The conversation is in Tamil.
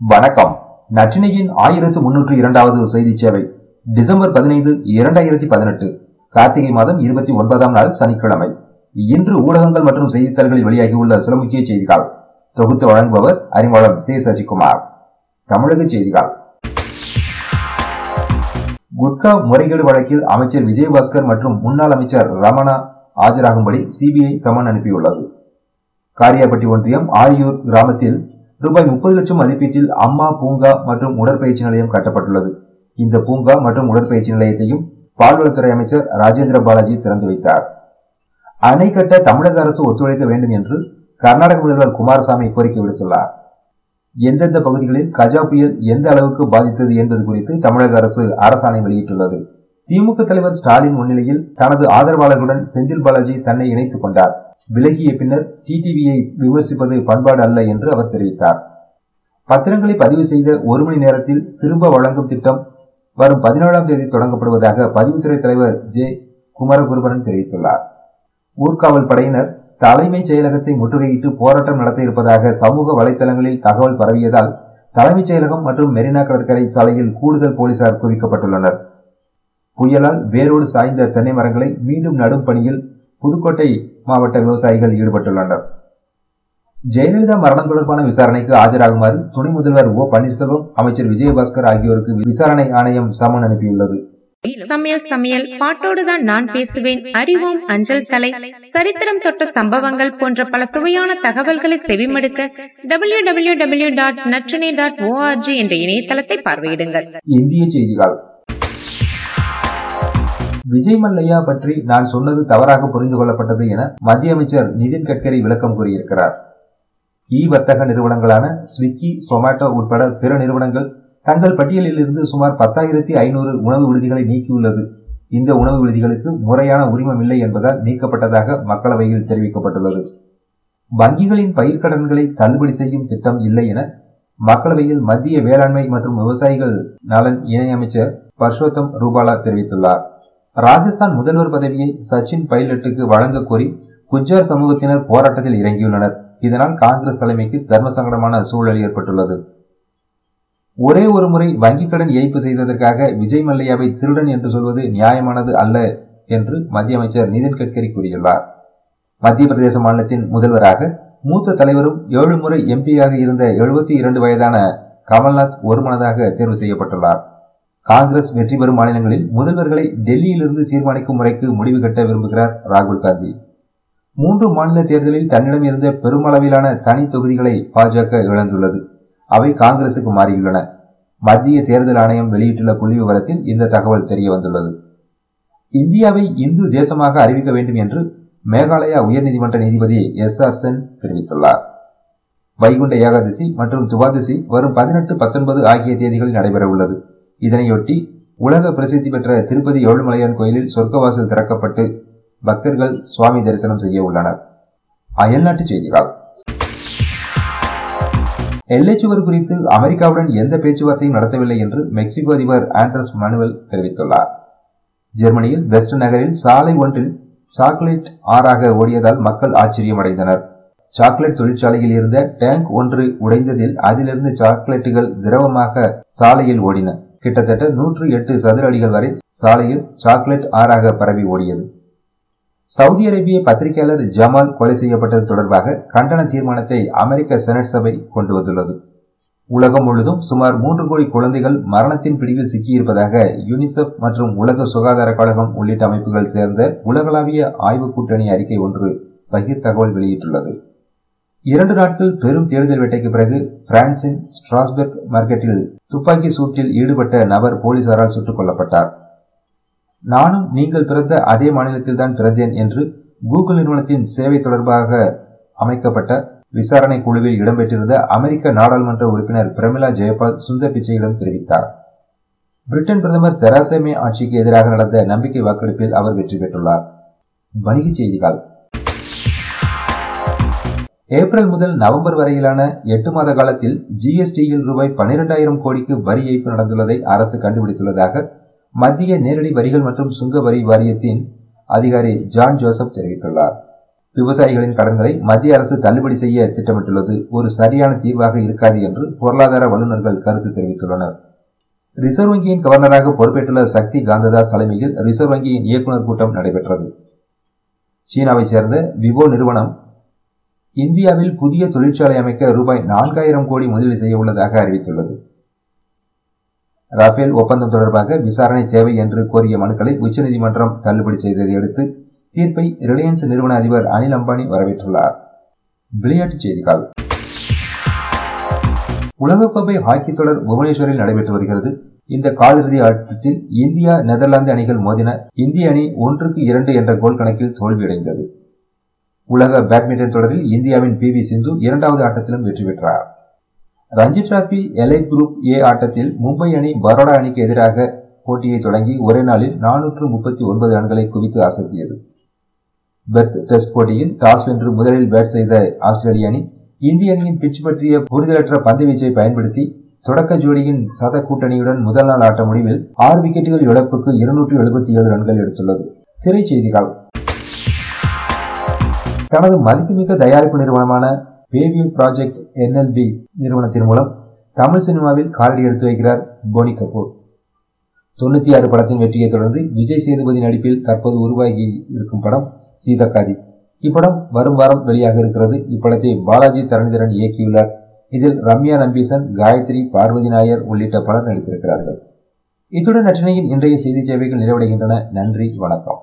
வணக்கம். நற்றினையின் ஆயிரத்து முன்னூற்று இரண்டாவது செய்தி சேவை டிசம்பர் பதினைந்து இரண்டாயிரத்தி பதினெட்டு கார்த்திகை மாதம் இருபத்தி ஒன்பதாம் நாள் சனிக்கிழமை. இன்று ஊடகங்கள் மற்றும் செய்தித்தாள்களில் வெளியாகியுள்ள சில முக்கிய செய்திகள். தொகுத்து வழங்குபவர் அறிமுகம் சி. சசிகுமார். தமிழக செய்திகள். குட்கா முறைகேடு வழக்கில் அமைச்சர் விஜயபாஸ்கர் மற்றும் முன்னாள் அமைச்சர் ரமணா ஆஜராகும்படி சிபிஐ சமன் அனுப்பியுள்ளது. காரியாபட்டி ஒன்றியம் ஆரியூர் கிராமத்தில் ரூபாய் முப்பது லட்சம் மதிப்பீட்டில் அம்மா பூங்கா மற்றும் உடற்பயிற்சி நிலையம் கட்டப்பட்டுள்ளது. இந்த பூங்கா மற்றும் உடற்பயிற்சி நிலையத்தையும் பால்வளத்துறை அமைச்சர் ராஜேந்திர பாலாஜி திறந்து வைத்தார். அணை கட்ட தமிழக அரசு ஒத்துழைக்க வேண்டும் என்று கர்நாடக முதல்வர் குமாரசாமி கோரிக்கை விடுத்துள்ளார். எந்தெந்த பகுதிகளில் கஜா புயல் எந்த அளவுக்கு பாதித்தது என்பது குறித்து தமிழக அரசு அரசாணை வெளியிட்டுள்ளது. திமுக தலைவர் ஸ்டாலின் முன்னிலையில் தனது ஆதரவாளர்களுடன் செந்தில் பாலாஜி தன்னை இணைத்துக் கொண்டார். விலகிய பின்னர் டிடிவியை விமர்சிப்பது பண்பாடு அல்ல என்று அவர் தெரிவித்தார். பத்திரங்களை பதிவு செய்த ஒரு மணி நேரத்தில் திரும்ப வழங்கும் திட்டம் வரும் பதினேழாம் தேதி தொடங்கப்படுவதாக பதிவுத்துறை தலைவர் ஜே. குமரகுருபரன் தெரிவித்துள்ளார். ஊர்காவல் படையினர் தலைமைச் செயலகத்தை முற்றுகையிட்டு போராட்டம் நடத்த இருப்பதாக சமூக வலைதளங்களில் தகவல் பரவியதால் தலைமைச் செயலகம் மற்றும் மெரினா கடற்கரை சாலையில் கூடுதல் போலீசார் குவிக்கப்பட்டுள்ளனர். புயலால் வேரோடு சாய்ந்த தென்னை மரங்களை மீண்டும் நடும் பணியில் புதுக்கோட்டை மாவட்ட விவசாயிகள் ஈடுபட்டுள்ளனர். ஜெயலலிதா மரணம் தொடர்பான விசாரணைக்கு ஆஜராகுமாறு துணை முதல்வர் ஓ பன்னீர்செல்வம் அமைச்சர் விஜயபாஸ்கர் ஆகியோருக்கு விசாரணை ஆணையம் சமன் அனுப்பியுள்ளது. சமையல் சமையல் பாட்டோடுதான் நான் பேசுவேன். அறிவோம் அஞ்சல் தலை. சரித்திரம் தொட்ட சம்பவங்கள் போன்ற பல சுவையான தகவல்களை செவிமடுக்க W W W dot Natrinai dot O R G என்ற இணையதளத்தை பார்வையிடுங்கள். இந்திய செய்திகள். விஜய் மல்லையா பற்றி நான் சொன்னது தவறாக புரிந்து கொள்ளப்பட்டது என மத்திய அமைச்சர் நிதின் கட்கரி விளக்கம் கூறியிருக்கிறார். இ வர்த்தக நிறுவனங்களான ஸ்விக்கி சொமாட்டோ உட்பட பிற நிறுவனங்கள் தங்கள் பட்டியலில் இருந்து சுமார் பத்தாயிரத்தி ஐநூறு உணவு விடுதிகளை நீக்கியுள்ளது. இந்த உணவு விடுதிகளுக்கு முறையான உரிமம் இல்லை என்பதால் நீக்கப்பட்டதாக மக்களவையில் தெரிவிக்கப்பட்டுள்ளது. வங்கிகளின் பயிர்க்கடன்களை தள்ளுபடி செய்யும் திட்டம் இல்லை என மக்களவையில் மத்திய வேளாண்மை மற்றும் விவசாயிகள் நலன் இணையமைச்சர் பர்ஷோத்தம் ரூபாலா தெரிவித்துள்ளார். ராஜஸ்தான் முதல்வர் பதவியை சச்சின் பைலட்டுக்கு வழங்க கோரி குஜார் சமூகத்தினர் போராட்டத்தில் இறங்கியுள்ளனர். இதனால் காங்கிரஸ் தலைமைக்கு தர்ம சங்கடமான சூழல் ஏற்பட்டுள்ளது. ஒரே ஒரு முறை வங்கிக் கடன் ஏய்ப்பு செய்ததற்காக விஜய் மல்லையாவை திருடன் என்று சொல்வது நியாயமானது அல்ல என்று மத்திய அமைச்சர் நிதின் கட்கரி கூறியுள்ளார். மத்திய பிரதேச மாநிலத்தின் முதல்வராக மூத்த தலைவரும் ஏழு முறை எம்பியாக இருந்த எழுபத்தி இரண்டு வயதான கமல்நாத் ஒருமனதாக தேர்வு செய்யப்பட்டுள்ளார். காங்கிரஸ் வெற்றி பெறும் மாநிலங்களில் முதல்வர்களை டெல்லியிலிருந்து தீர்மானிக்கும் முறைக்கு முடிவு கட்ட விரும்புகிறார் ராகுல் காந்தி. மூன்று மாநில தேர்தலில் தன்னிடம் இருந்த பெருமளவிலான தனி தொகுதிகளை பாஜக இழந்துள்ளது. அவை காங்கிரசுக்கு மாறியுள்ளன. மத்திய தேர்தல் ஆணையம் வெளியிட்டுள்ள புள்ளி விவரத்தில் இந்த தகவல் தெரிய வந்துள்ளது. இந்தியாவை இந்து தேசமாக அறிவிக்க வேண்டும் என்று மேகாலயா உயர்நீதிமன்ற நீதிபதி எஸ் ஆர் சென் தெரிவித்துள்ளார். வைகுண்ட ஏகாதசி மற்றும் துவாதசி வரும் பதினெட்டு பத்தொன்பது ஆகிய தேதிகளில் நடைபெற உள்ளது இதனையொட்டி உலக பிரசித்தி பெற்ற திருப்பதி ஏழுமலையான் கோயிலில் சொர்க்கவாசல் திறக்கப்பட்டு பக்தர்கள் சுவாமி தரிசனம் செய்ய உள்ளனர். அயல்நாட்டு செய்திகள். எல்லைச்சுவர் குறித்து அமெரிக்காவுடன் எந்த பேச்சுவார்த்தையும் நடத்தவில்லை என்று மெக்சிகோ அதிபர் ஆண்ட்ரஸ் மனுவல் தெரிவித்துள்ளார். ஜெர்மனியில் வெஸ்ட் நகரில் சாலை ஒன்றில் சாக்லேட் ஆறாக ஓடியதால் மக்கள் ஆச்சரியமடைந்தனர். சாக்லேட் தொழிற்சாலையில் இருந்த டேங்க் ஒன்று உடைந்ததில் அதிலிருந்து சாக்லேட்டுகள் திரவமாக சாலையில் ஓடின. கிட்டத்தட்ட நூற்று எட்டு சதுர அடிகள் வரை சாலையில் சாக்லேட் ஆறாக பரவி ஓடியது. சவுதி அரேபிய பத்திரிகையாளர் ஜமால் கொலை செய்யப்பட்டது தொடர்பாக கண்டன தீர்மானத்தை அமெரிக்க செனட் சபை கொண்டு வந்துள்ளது. உலகம் முழுதும் சுமார் மூன்று கோடி குழந்தைகள் மரணத்தின் பிடிவில் சிக்கியிருப்பதாக யூனிசெஃப் மற்றும் உலக சுகாதார கழகம் உள்ளிட்ட அமைப்புகள் சேர்ந்த உலகளாவிய ஆய்வு கூட்டணி அறிக்கை ஒன்று பகிர் தகவல் வெளியிட்டுள்ளது. இரண்டு நாட்கள் பெரும் தேடுதல் வேட்டைக்கு பிறகு பிரான்சின் ஸ்ட்ராஸ்பெர்க் மார்க்கெட்டில் துப்பாக்கி சூட்டில் ஈடுபட்ட நபர் போலீசாரால் சுட்டுக் கொல்லப்பட்டார். நானும் நீங்கள் பிறந்த அதே மாநிலத்தில் தான் பிறந்தேன் என்று கூகுள் நிறுவனத்தின் சேவை தொடர்பாக அமைக்கப்பட்ட விசாரணை குழுவில் இடம்பெற்றிருந்த அமெரிக்க நாடாளுமன்ற உறுப்பினர் பிரமிளா ஜெயபால் சுந்தர் பிச்சையிடம் தெரிவித்தார். பிரிட்டன் பிரதமர் தெராசேமே ஆட்சிக்கு எதிராக நடந்த நம்பிக்கை வாக்கெடுப்பில் அவர் வெற்றி பெற்றுள்ளார். வணிகச் செய்திகள். ஏப்ரல் முதல் நவம்பர் வரையிலான எட்டு மாத காலத்தில் ஜிஎஸ்டியில் ரூபாய் பனிரெண்டாயிரம் கோடிக்கு வரி ஏய்ப்பு நடந்துள்ளதை அரசு கண்டுபிடித்துள்ளதாக மத்திய நேரடி வரிகள் மற்றும் சுங்க வரி வாரியத்தின் அதிகாரி ஜான் ஜோசப் தெரிவித்துள்ளார். விவசாயிகளின் கடன்களை மத்திய அரசு தள்ளுபடி செய்ய திட்டமிட்டுள்ளது. ஒரு சரியான தீர்வாக இருக்காது என்று பொருளாதார வல்லுநர்கள் கருத்து தெரிவித்துள்ளனர். ரிசர்வ் வங்கியின் கவர்னராக பொறுப்பேற்றுள்ள சக்தி காந்ததாஸ் தலைமையில் ரிசர்வ் வங்கியின் இயக்குநர் கூட்டம் நடைபெற்றது. சீனாவை சேர்ந்த விவோ நிறுவனம் இந்தியாவில் புதிய தொழிற்சாலை அமைக்க ரூபாய் நான்காயிரம் கோடி முதலீடு செய்ய உள்ளதாக அறிவித்துள்ளது. ரஃபேல் ஒப்பந்தம் தொடர்பாக விசாரணை தேவை என்று கோரிய மனுக்களை உச்சநீதிமன்றம் தள்ளுபடி செய்ததை அடுத்து தீர்ப்பை ரிலையன்ஸ் நிறுவன அதிபர் அனில் அம்பானி வரவேற்றுள்ளார். விளையாட்டுச் செய்திகள். உலகக்கோப்பை ஹாக்கி தொடர் புவனேஸ்வரில் நடைபெற்று வருகிறது. இந்த காலிறுதி ஆட்டத்தில் இந்தியா நெதர்லாந்து அணிகள் மோதின இந்திய அணி ஒன்றுக்கு இரண்டு என்ற கோல் கணக்கில் தோல்வியடைந்தது. உலக பேட்மிண்டன் தொடரில் இந்தியாவின் பி வி சிந்து இரண்டாவது ஆட்டத்திலும் வெற்றி பெற்றார். Ranji trophy elite group A ஆட்டத்தில் மும்பை அணி பரோடா அணிக்கு எதிராக போட்டியை தொடங்கி ஒரே நாளில் நானூற்று முப்பத்தி ஒன்பது ரன்களை குவித்து அசத்தியது. பெர்த் டெஸ்ட் போட்டியில் டாஸ் வென்று முதலில் பேட் செய்த ஆஸ்திரேலிய அணி இந்திய அணியின் பிச் பற்றிய புரிதலற்ற பந்து வீச்சை பயன்படுத்தி தொடக்க ஜோடியின் சத கூட்டணியுடன் முதல் நாள் ஆட்ட முடிவில் ஆறு விக்கெட்டுகள் இழப்புக்கு இருநூற்று எழுபத்தி ஏழு ரன்கள் எடுத்துள்ளது. திரைச்செய்திகள் தனது மதிப்புமிக்க தயாரிப்பு நிறுவனமான பேவியூ ப்ராஜெக்ட் என்எல்பி நிறுவனத்தின் மூலம் தமிழ் சினிமாவில் காலடி எடுத்து வைக்கிறார் போனி கபூர். தொண்ணூத்தி ஆறு படத்தின் வெற்றியை தொடர்ந்து விஜய் சேதுபதி நடிப்பில் தற்போது உருவாகி இருக்கும் படம் சீதக்காதி. இப்படம் வரும் வாரம் வெளியாக இருக்கிறது. இப்படத்தை பாலாஜி தரணிதரன் இயக்கியுள்ளார். இதில் ரம்யா நம்பீசன் காயத்ரி பார்வதி நாயர் உள்ளிட்ட பலர் நடித்திருக்கிறார்கள். இத்துடன் நற்றினையின் இன்றைய செய்தி சேவைகள் நிறைவடைகின்றன. நன்றி வணக்கம்.